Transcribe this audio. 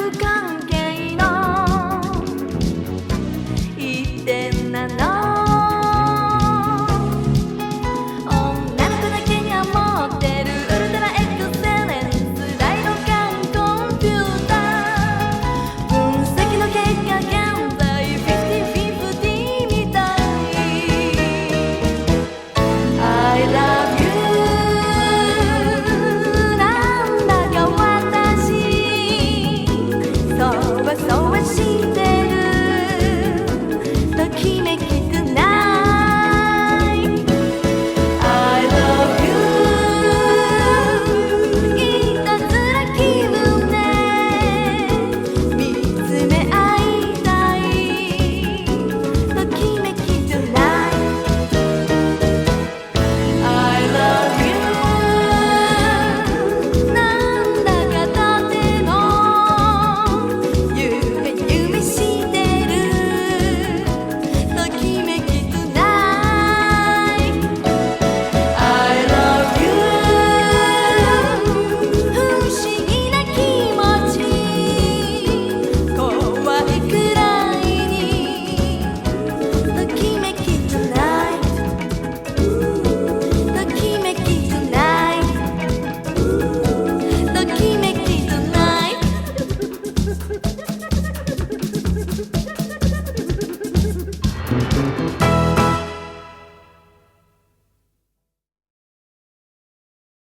三角関系